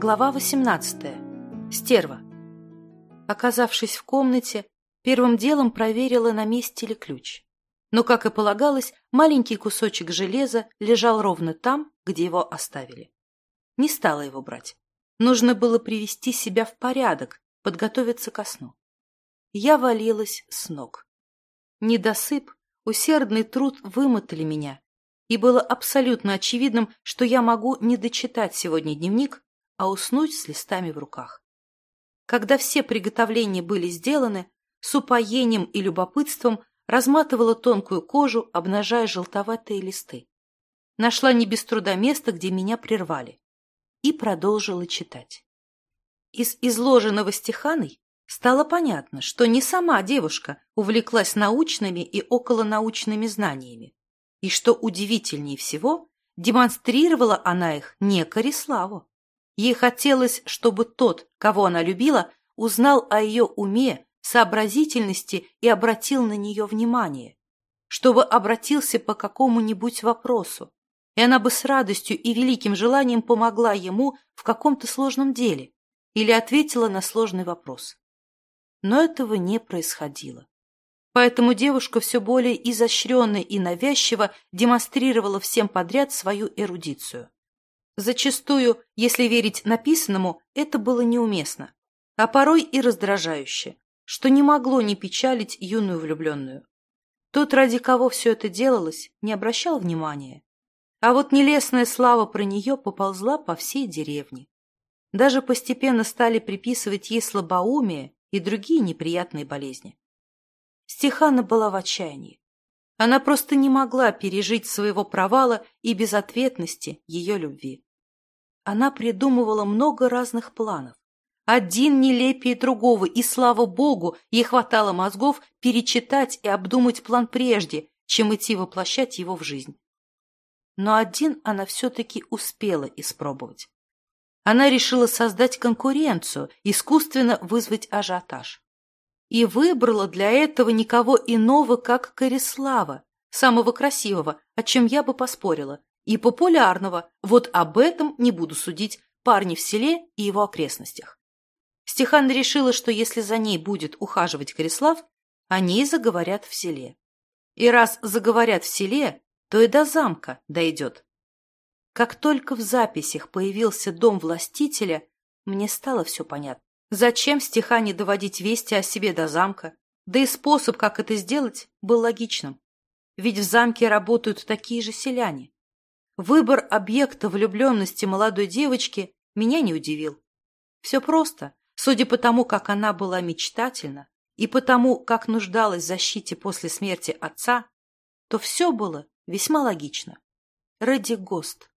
Глава 18. Стерва. Оказавшись в комнате, первым делом проверила, на месте ли ключ. Но, как и полагалось, маленький кусочек железа лежал ровно там, где его оставили. Не стала его брать. Нужно было привести себя в порядок, подготовиться ко сну. Я валилась с ног. Недосып, усердный труд вымотали меня, и было абсолютно очевидным, что я могу не дочитать сегодня дневник, а уснуть с листами в руках. Когда все приготовления были сделаны, с упоением и любопытством разматывала тонкую кожу, обнажая желтоватые листы. Нашла не без труда место, где меня прервали, и продолжила читать. Из изложенного стиханой стало понятно, что не сама девушка увлеклась научными и околонаучными знаниями, и, что удивительнее всего, демонстрировала она их не Кориславу. Ей хотелось, чтобы тот, кого она любила, узнал о ее уме, сообразительности и обратил на нее внимание, чтобы обратился по какому-нибудь вопросу, и она бы с радостью и великим желанием помогла ему в каком-то сложном деле или ответила на сложный вопрос. Но этого не происходило. Поэтому девушка все более изощренно и навязчиво демонстрировала всем подряд свою эрудицию. Зачастую, если верить написанному, это было неуместно, а порой и раздражающе, что не могло не печалить юную влюбленную. Тот, ради кого все это делалось, не обращал внимания. А вот нелестная слава про нее поползла по всей деревне. Даже постепенно стали приписывать ей слабоумие и другие неприятные болезни. Стехана была в отчаянии. Она просто не могла пережить своего провала и безответности ее любви. Она придумывала много разных планов. Один нелепее другого, и, слава богу, ей хватало мозгов перечитать и обдумать план прежде, чем идти воплощать его в жизнь. Но один она все-таки успела испробовать. Она решила создать конкуренцию, искусственно вызвать ажиотаж. И выбрала для этого никого иного, как Корислава, самого красивого, о чем я бы поспорила, и популярного, вот об этом не буду судить, парни в селе и его окрестностях. Стехана решила, что если за ней будет ухаживать Корислав, о ней заговорят в селе. И раз заговорят в селе, то и до замка дойдет. Как только в записях появился дом властителя, мне стало все понятно. Зачем Стехане доводить вести о себе до замка? Да и способ, как это сделать, был логичным. Ведь в замке работают такие же селяне. Выбор объекта влюбленности молодой девочки меня не удивил. Все просто, судя по тому, как она была мечтательна, и по тому, как нуждалась в защите после смерти отца, то все было весьма логично. Рэдди Гост.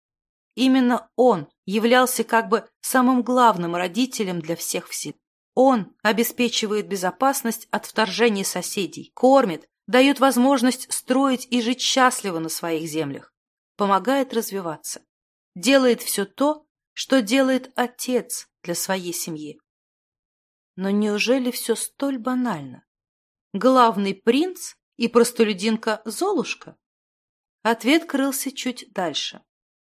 Именно он являлся как бы самым главным родителем для всех в Сид. Он обеспечивает безопасность от вторжения соседей, кормит, дает возможность строить и жить счастливо на своих землях помогает развиваться, делает все то, что делает отец для своей семьи. Но неужели все столь банально? Главный принц и простолюдинка Золушка? Ответ крылся чуть дальше.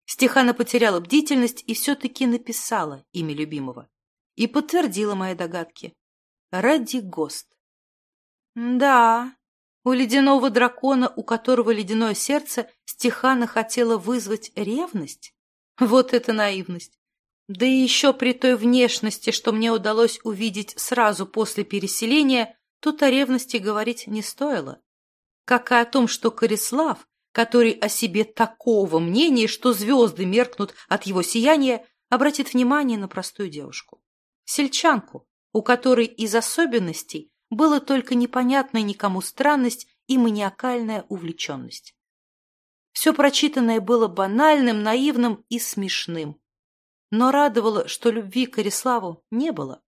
Стехана потеряла бдительность и все-таки написала имя любимого. И подтвердила мои догадки. Ради Гост. Да, у ледяного дракона, у которого ледяное сердце, Стехана хотела вызвать ревность? Вот это наивность! Да и еще при той внешности, что мне удалось увидеть сразу после переселения, тут о ревности говорить не стоило. Как и о том, что Корислав, который о себе такого мнения, что звезды меркнут от его сияния, обратит внимание на простую девушку. Сельчанку, у которой из особенностей было только непонятная никому странность и маниакальная увлеченность. Все прочитанное было банальным, наивным и смешным. Но радовало, что любви к Кориславу не было.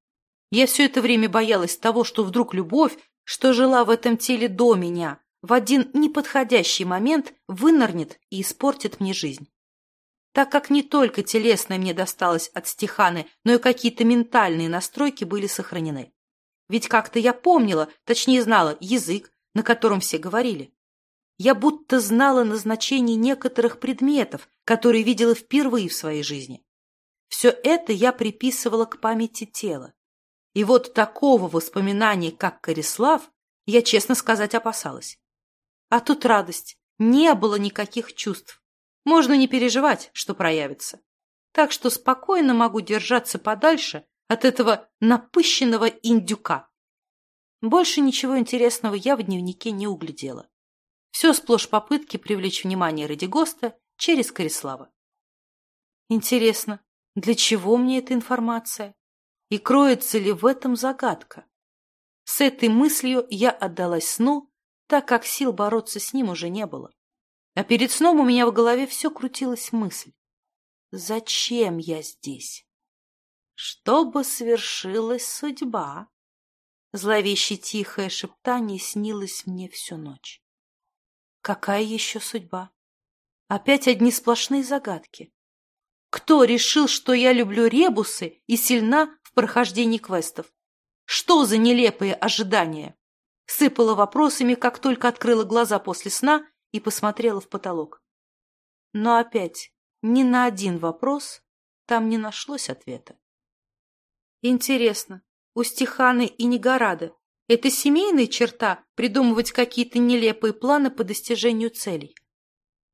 Я все это время боялась того, что вдруг любовь, что жила в этом теле до меня, в один неподходящий момент вынырнет и испортит мне жизнь. Так как не только телесное мне досталось от стиханы, но и какие-то ментальные настройки были сохранены. Ведь как-то я помнила, точнее знала, язык, на котором все говорили. Я будто знала назначение некоторых предметов, которые видела впервые в своей жизни. Все это я приписывала к памяти тела. И вот такого воспоминания, как Корислав, я, честно сказать, опасалась. А тут радость. Не было никаких чувств. Можно не переживать, что проявится. Так что спокойно могу держаться подальше от этого напыщенного индюка. Больше ничего интересного я в дневнике не углядела. Все сплошь попытки привлечь внимание ради ГОСТа через Корислава. Интересно, для чего мне эта информация? И кроется ли в этом загадка? С этой мыслью я отдалась сну, так как сил бороться с ним уже не было. А перед сном у меня в голове все крутилась мысль. Зачем я здесь? Чтобы свершилась судьба. Зловеще тихое шептание снилось мне всю ночь. Какая еще судьба? Опять одни сплошные загадки. Кто решил, что я люблю ребусы и сильна в прохождении квестов? Что за нелепые ожидания? Сыпала вопросами, как только открыла глаза после сна и посмотрела в потолок. Но опять ни на один вопрос там не нашлось ответа. Интересно, у Стиханы и Негорада это семейная черта придумывать какие-то нелепые планы по достижению целей?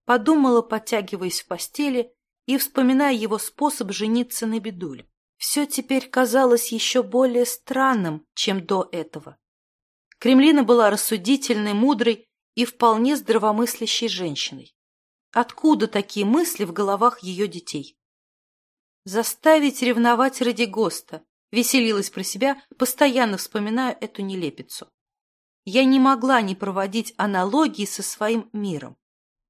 Подумала, подтягиваясь в постели и вспоминая его способ жениться на бедуле. Все теперь казалось еще более странным, чем до этого. Кремлина была рассудительной, мудрой и вполне здравомыслящей женщиной. Откуда такие мысли в головах ее детей? Заставить ревновать ради ГОСТа, веселилась про себя, постоянно вспоминая эту нелепицу. Я не могла не проводить аналогии со своим миром.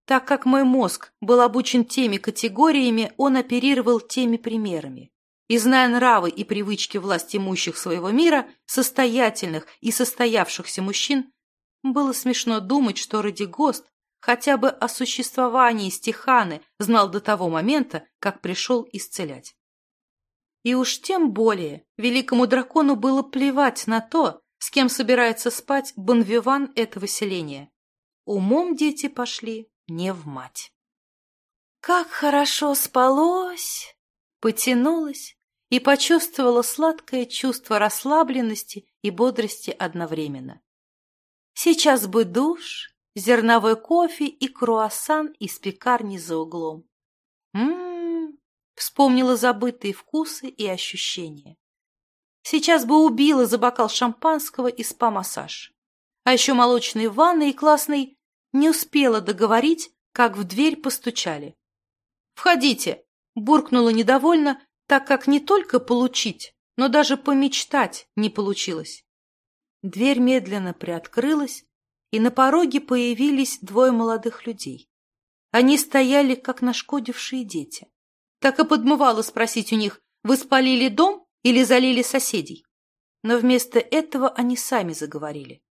Так как мой мозг был обучен теми категориями, он оперировал теми примерами и, зная нравы и привычки власть имущих своего мира, состоятельных и состоявшихся мужчин, было смешно думать, что ради ГОСТ хотя бы о существовании Стиханы знал до того момента, как пришел исцелять. И уж тем более великому дракону было плевать на то, с кем собирается спать Бонвиван этого селения. Умом дети пошли не в мать. Как хорошо спалось! Потянулась, и почувствовала сладкое чувство расслабленности и бодрости одновременно. Сейчас бы душ, зерновой кофе и круассан из пекарни за углом. М-м-м, вспомнила забытые вкусы и ощущения. Сейчас бы убила за бокал шампанского и спа-массаж. А еще молочные ванны и классный не успела договорить, как в дверь постучали. «Входите!» – буркнула недовольно, так как не только получить, но даже помечтать не получилось. Дверь медленно приоткрылась, и на пороге появились двое молодых людей. Они стояли, как нашкодившие дети. Так и подмывало спросить у них, вы спалили дом или залили соседей? Но вместо этого они сами заговорили.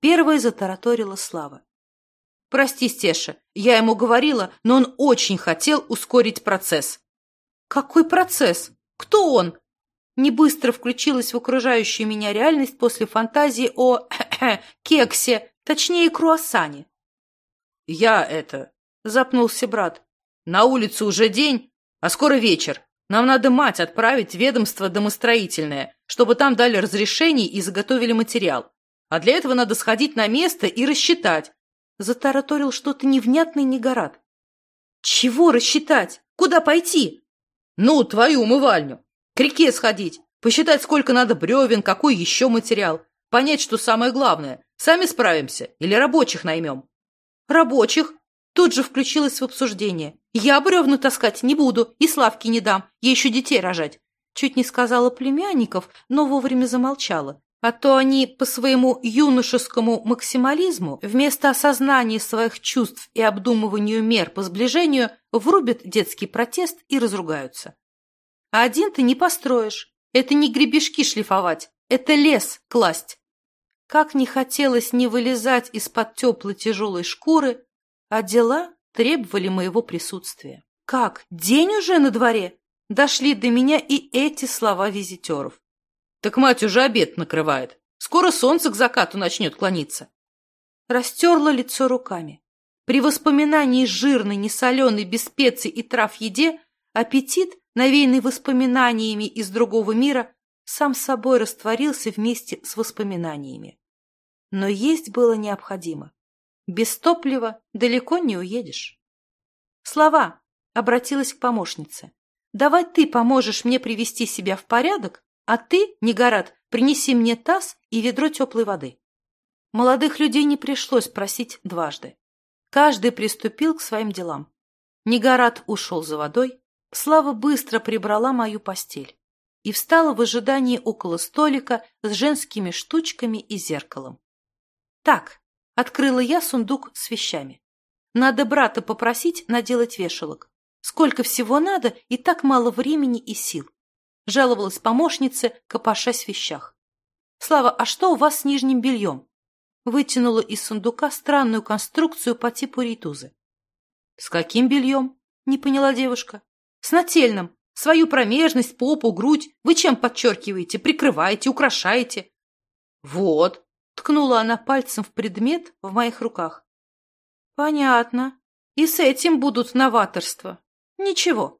Первой затараторила Слава. «Прости, Стеша, я ему говорила, но он очень хотел ускорить процесс. Какой процесс? Кто он? Не быстро включилась в окружающую меня реальность после фантазии о кексе, точнее круассане. Я это, запнулся брат. На улице уже день, а скоро вечер. Нам надо мать отправить ведомство домостроительное, чтобы там дали разрешение и заготовили материал. А для этого надо сходить на место и рассчитать. Затараторил что-то невнятное Негорат. Чего рассчитать? Куда пойти? Ну, твою умывальню. К реке сходить, посчитать, сколько надо бревен, какой еще материал. Понять, что самое главное. Сами справимся или рабочих наймем? Рабочих? Тут же включилась в обсуждение. Я бревну таскать не буду и Славки не дам, ей еще детей рожать. Чуть не сказала племянников, но вовремя замолчала. А то они по своему юношескому максимализму вместо осознания своих чувств и обдумыванию мер по сближению врубят детский протест и разругаются. А один ты не построишь. Это не гребешки шлифовать, это лес класть. Как не хотелось не вылезать из-под теплой тяжелой шкуры, а дела требовали моего присутствия. Как? День уже на дворе? Дошли до меня и эти слова визитеров. Так мать уже обед накрывает. Скоро солнце к закату начнет клониться. Растерла лицо руками. При воспоминании жирной, несоленой, без специй и трав еде аппетит навеянный воспоминаниями из другого мира, сам собой растворился вместе с воспоминаниями. Но есть было необходимо. Без топлива далеко не уедешь. Слова обратилась к помощнице. Давай ты поможешь мне привести себя в порядок, а ты, Негорат, принеси мне таз и ведро теплой воды. Молодых людей не пришлось просить дважды. Каждый приступил к своим делам. Негорат ушел за водой, Слава быстро прибрала мою постель и встала в ожидании около столика с женскими штучками и зеркалом. Так, открыла я сундук с вещами. Надо брата попросить наделать вешалок. Сколько всего надо, и так мало времени и сил. Жаловалась помощница, копошась в вещах. Слава, а что у вас с нижним бельем? Вытянула из сундука странную конструкцию по типу рейтузы. С каким бельем? Не поняла девушка. С нательным. Свою промежность, попу, грудь вы чем подчеркиваете, прикрываете, украшаете? Вот, ткнула она пальцем в предмет в моих руках. Понятно. И с этим будут новаторства. Ничего,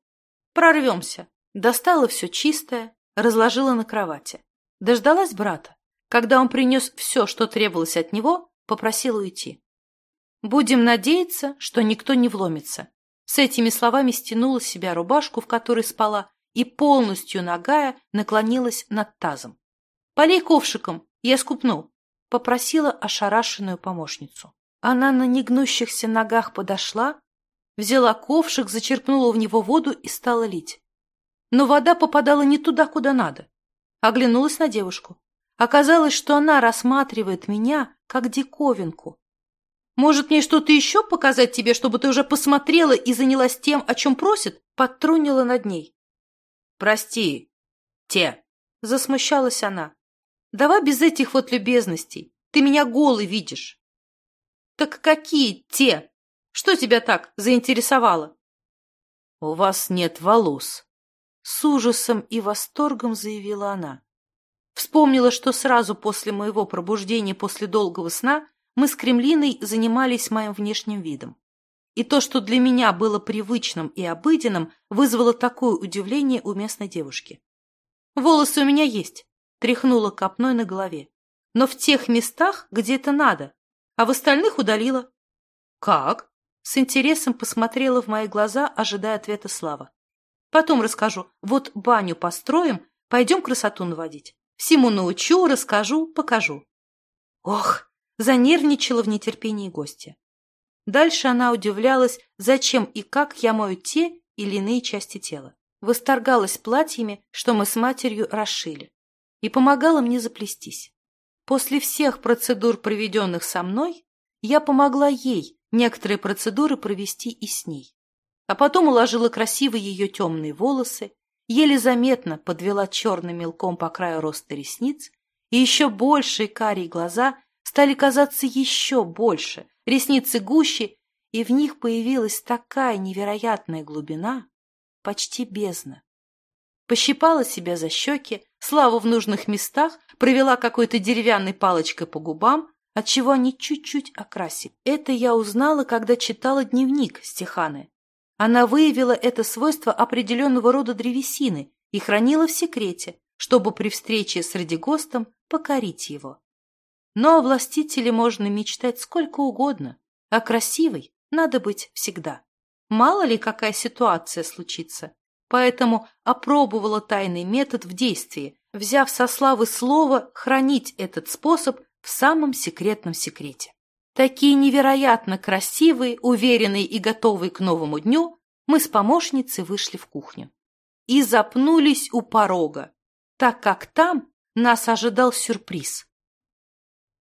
прорвемся. Достала все чистое, разложила на кровати. Дождалась брата. Когда он принес все, что требовалось от него, попросила уйти. Будем надеяться, что никто не вломится. С этими словами стянула с себя рубашку, в которой спала, и полностью нагая наклонилась над тазом. «Полей ковшиком, я скупну», — попросила ошарашенную помощницу. Она на негнущихся ногах подошла, взяла ковшик, зачерпнула в него воду и стала лить. Но вода попадала не туда, куда надо. Оглянулась на девушку. Оказалось, что она рассматривает меня как диковинку, может, мне что-то еще показать тебе, чтобы ты уже посмотрела и занялась тем, о чем просит?» Подтрунила над ней. «Прости, те!» Засмущалась она. «Давай без этих вот любезностей. Ты меня голый видишь». «Так какие те? Что тебя так заинтересовало?» «У вас нет волос», — с ужасом и восторгом заявила она. Вспомнила, что сразу после моего пробуждения после долгого сна мы с Кремлиной занимались моим внешним видом. И то, что для меня было привычным и обыденным, вызвало такое удивление у местной девушки. «Волосы у меня есть», — тряхнула копной на голове. «Но в тех местах, где это надо, а в остальных удалила». «Как?» — с интересом посмотрела в мои глаза, ожидая ответа Слава. «Потом расскажу. Вот баню построим, пойдем красоту наводить. Всему научу, расскажу, покажу». «Ох!» Занервничала в нетерпении гостя. Дальше она удивлялась, зачем и как я мою те или иные части тела. Восторгалась платьями, что мы с матерью расшили, и помогала мне заплестись. После всех процедур, проведенных со мной, я помогла ей некоторые процедуры провести и с ней. А потом уложила красиво ее темные волосы, еле заметно подвела черным мелком по краю роста ресниц и еще большие карие глаза стали казаться еще больше, ресницы гуще, и в них появилась такая невероятная глубина, почти бездна. Пощипала себя за щеки, славу в нужных местах, провела какой-то деревянной палочкой по губам, отчего они чуть-чуть окрасили. Это я узнала, когда читала дневник Стеханы. Она выявила это свойство определенного рода древесины и хранила в секрете, чтобы при встрече с Радигостом покорить его. Но о властителе можно мечтать сколько угодно, а красивой надо быть всегда. Мало ли какая ситуация случится. Поэтому опробовала тайный метод в действии, взяв со славы слово хранить этот способ в самом секретном секрете. Такие невероятно красивые, уверенные и готовые к новому дню, мы с помощницей вышли в кухню. И запнулись у порога, так как там нас ожидал сюрприз.